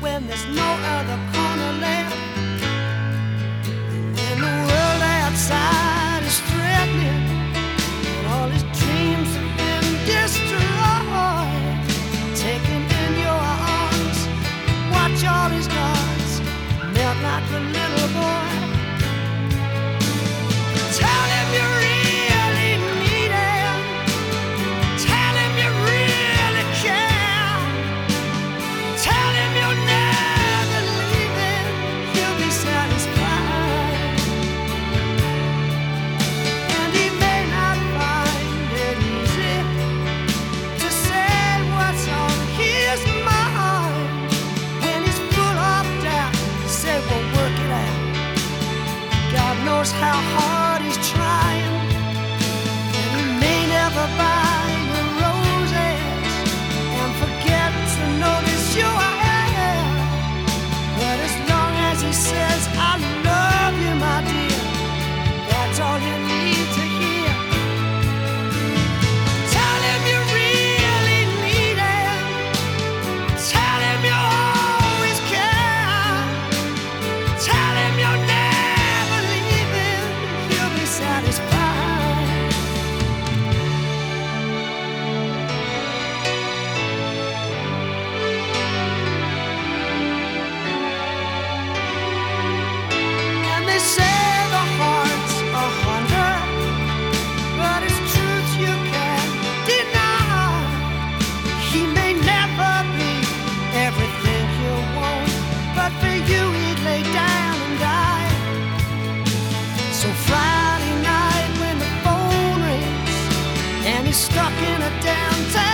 when there's no other corner left. When the world outside is threatening, and all his dreams have been destroyed. Take him in your arms, watch all his guards melt like a little boy. stuck in a downtown.